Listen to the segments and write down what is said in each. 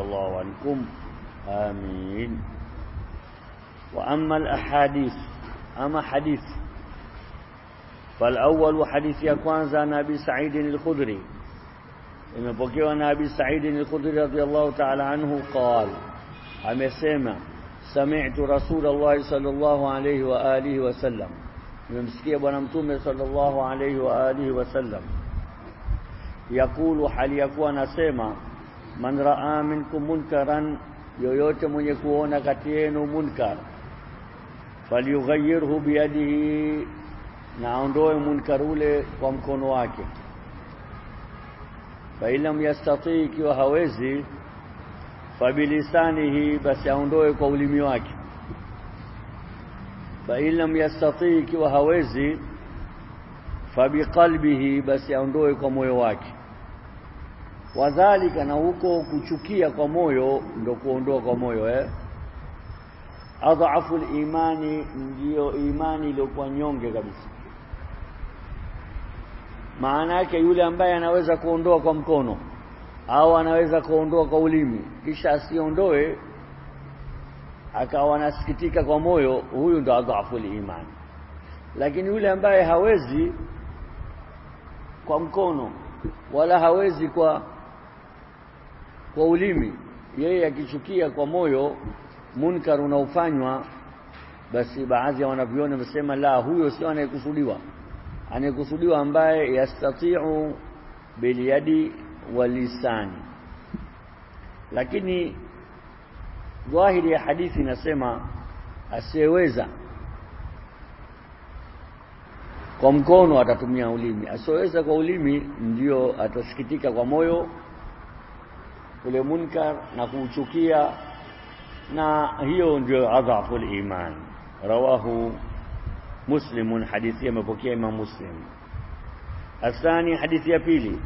الله عنكم. آمين. وأما الأحاديث أما حديث. فالأول حديث يكون زان أبي سعيد الخدري. إن بكي وأنا أبي سعيد الخدري رضي الله تعالى عنه قال أمي سيما سمعت رسول الله صلى الله عليه وآله وسلم. ممسكي ونمتوم صلى الله عليه وآله وسلم. يقول حليك وأنا سيما من رأى منكم منكرا يويوت من يكون قتين منكر. فليغيره بيده. نعندوه منكروا لكمكنواك فإن لم يستطيك وهوزي فبلسانه بس يعندوه كولميواك فإن لم يستطيك وهوزي فبقلبه بس يعندوه كمويواك فإن wadhalika na huko kuchukia kwa moyo ndo kuondoa kwa moyo eh? Adhafu imani ndiyo imani iliyokuwa nyonge kabisa. Maana yake yule ambaye anaweza kuondoa kwa mkono au anaweza kuondoa kwa ulimi kisha asiondoe akawa anasikitika kwa moyo huyu ndo adhafu imani lakini yule ambaye hawezi kwa mkono wala hawezi kwa kwa ulimi. Yeye akichukia kwa moyo munkar unaofanywa basi baadhi ya wanavyoona wamesema la huyo sio anayekusudiwa. Anayekusudiwa ambaye yastati'u bilyadi walisani lakini dhahiri ya hadithi inasema asiyeweza kwa mkono atatumia ulimi. Asiyeweza kwa ulimi ndio atasikitika kwa moyo ule munkar na kuuchukia na hiyo ndio adhafu iman rawahu muslimun hadithi amepokea imam muslim. الثاني حديث يا بيلي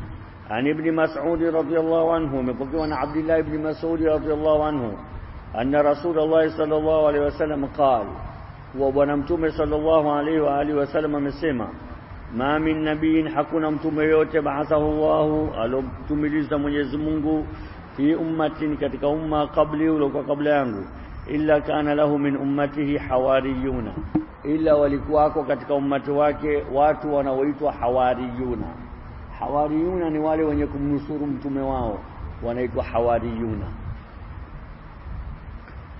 عن ابن مسعود رضي الله عنه مبقي عن عبد الله بن مسعود رضي الله عنه أن رسول الله صلى الله عليه وسلم وبنمتم صلى الله عليه وآله وسلم مسيما ما من نبي حكنا متم yote بعثه الله alomtumiliza Mwenyezi Mungu fi ummatin katika umma qabli uliokuwa kabla yangu illa kana lahu min ummatihi hawariyuna illa walikuwako katika ummati wake watu wanaoitwa hawariyuna. Hawariyuna ni wale wenye kumnusuru mtume wao wanaitwa hawariyuna.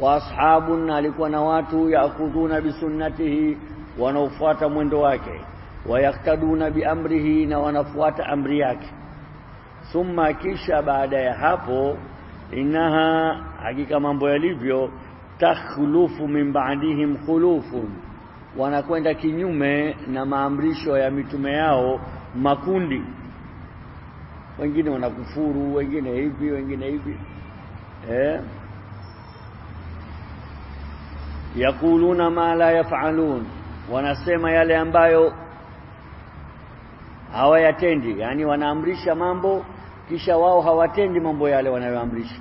Wa ashabun alikuwa na watu yakhudhuna bisunnatihi wanaofuata mwendo wake wayaktaduna biamrihi na wanafuata amri yake thumma kisha baada ya hapo inaha hakika mambo yalivyo takhlufu min ba'dihim khulufun. Wanakwenda kinyume na maamrisho ya mitume yao makundi. Wengine wanakufuru wengine hivi wengine hivi. Eh? Yakuluna ma la yafalun. Wanasema yale ambayo hawayatendi yani wanaamrisha mambo kisha wao hawatendi mambo yale wanayoamrisha.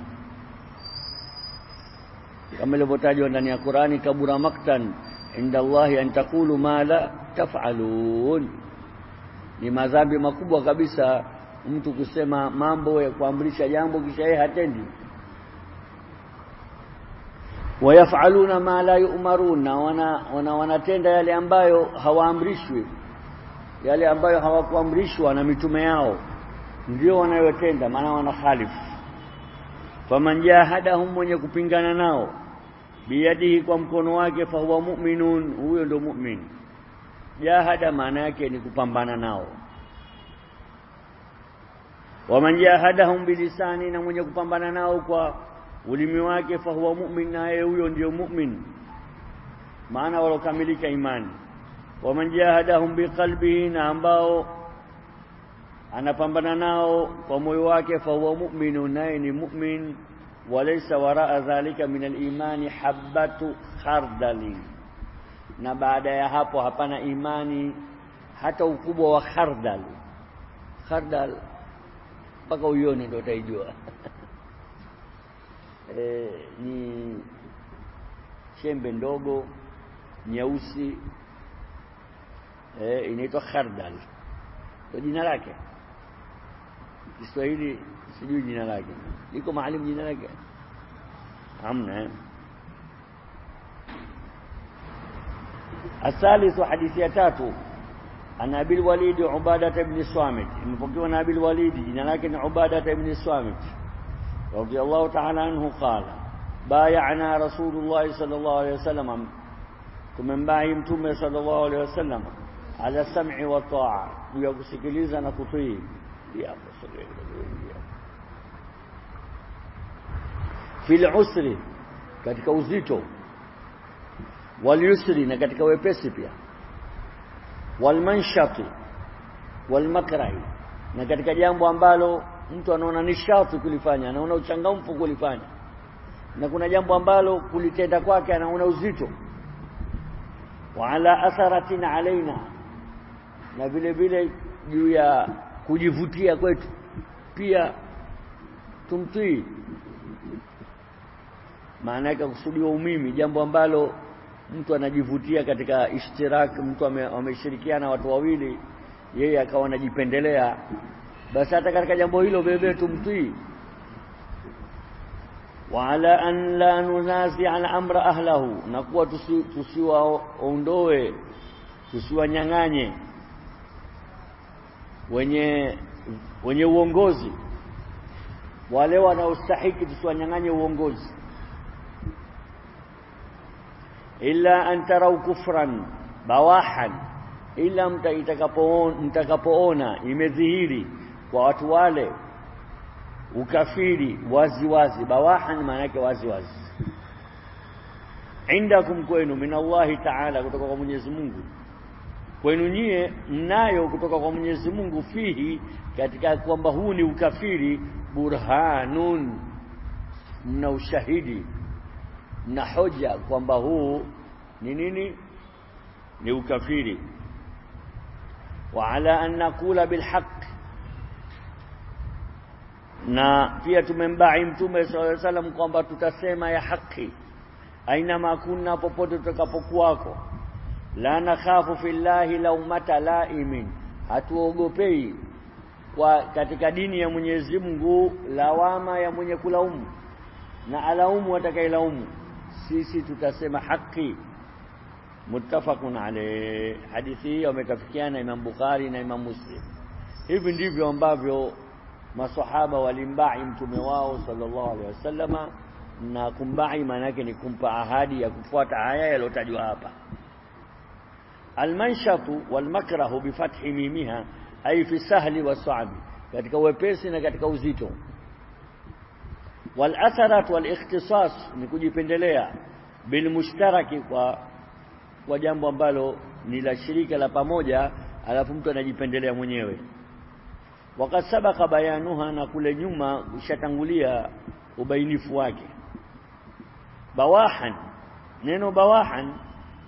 Kama ilivyotajwa ndani ya Qur'ani kabura maktan inda Allah an taqulu ma la taf'alun. Ni madhambi makubwa kabisa mtu kusema mambo ya kuamrisha jambo kisha yeye hatendi. Wayafaluna ma la yu'maruna wana, wana wanatenda yale ambayo hawaamrishwi yale ambayo hawakuamrishwa na mitume yao ndio wanayotenda maana wanakhalifu faman jahadahum mwenye kupingana nao biyadihi kwa mkono wake fahuwa mu'minun huyo ndio mu'min. Jahada maana yake ni kupambana nao. Waman jahadahum bilisani na mwenye kupambana nao kwa ulimi wake fa huwa mu'min naye huyo ndio mu'min. Maana walokamilika imani. Waman jahadahum biqalbihi na ambao anapambana nao kwa moyo wake fahuwa muminu naye ni mu'min. Walaysa waraa dhalika min al-imani habatu khardali. Na baada ya hapo hapana imani hata ukubwa wa khardal khardal mpaka uione ndio utaijua. E, ni chembe ndogo nyeusi. E, inaitwa khardal. Kwa jina lake Kiswahili sijui jina lake liko maalim jina lake hamna? الثالث حديث يتاتو عن أبي الوليد عبادة بن الصامت. المفكرون أبي الوليد لكن عبادة بن الصامت. رضي الله تعالى عنه قال بايعنا رسول الله صلى الله عليه وسلم. tumembai mtume sallallahu alaihi wasallam ala sam'i wa ta'a ya kusikiliza kutii fil usri katika uzito. Wal yusri na katika wepesi pia. Wal manshati wal makrahi na katika jambo ambalo mtu anaona nishati kulifanya anaona uchangamfu kulifanya. Na kuna jambo ambalo kulitenda kwake anaona uzito. Wa ala atharatin alaina na vile vile juu ya kujivutia kwetu. Pia tumtii. Maana yake kusudiwa umimi jambo ambalo mtu anajivutia katika ishtirak mtu ameshirikiana watu wawili yeye akawa anajipendelea. Basi hata katika jambo hilo bebe tumtii. Wala an la nunazi al amra ahlahu na kuwa tusiwaondoe tusiwanyang'anye wenye wenye uongozi. Wale wanaostahiki tusiwanyang'anye uongozi. Illa an tarau kufran bawahan ila mtakapoona imedhihiri kwa watu wale ukafiri wazi wazi. Bawahan maana yake wazi wazi. Indakum kwenu min Allahi ta'ala kutoka kwa Mwenyezi Mungu kwenu nyie mnayo kutoka kwa Mwenyezi Mungu fihi katika kwamba huu ni ukafiri burhanun mna ushahidi mna hoja kwamba huu ni nini? Ni ukafiri. Wa ala an naqula bilhaq. Na pia tumembai mtume sallallahu alaihi wasallam kwamba tutasema ya haki aina makuna popote tutakapokuwako la nakhafu fillahi laumata laimin. Hatuogopei kwa katika dini ya Mwenyezi Mungu lawama ya mwenye kulaumu. Na alaumu atakayelaumu sisi tutasema haki. Muttafaqun alayh hadithi hii wametafikiana Imam Bukhari na Imam Muslim. Hivi ndivyo ambavyo maswahaba walimbai mtume wao sallallahu alaihi wasallama na kumbai maana yake ni kumpa ahadi ya kufuata haya yaliyotajwa hapa almanshatu walmakrahu bifathi mimiha ay fi sahli was'abi katika wepesi na katika uzito. Walatharat walikhtisas ni kujipendelea bilmushtaraki kwa kwa jambo ambalo ni la shirika la pamoja alafu mtu anajipendelea mwenyewe. Wakad sabaka bayanuha na kule nyuma ushatangulia ubainifu wake. Bawahan neno bawahan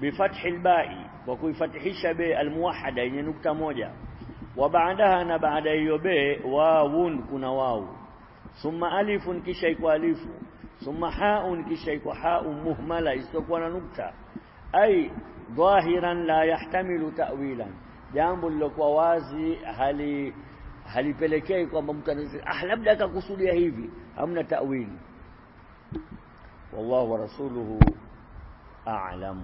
bifathi albai wa kuifatihisha be almuwahada yenye nukta moja wa baadaha na baada hiyo be wawun kuna wawu thumma alifun kisha iko alifu thumma haun kisha iko haun muhmala isiyokuwa na nukta ay dhahiran la yahtamilu ta'wilan jambo lilokuwa wazi hali halipelekei kwamba mtu anasema ah labda akakusudia hivi hamna ta'wili wallahu wa rasuluhu a'lamu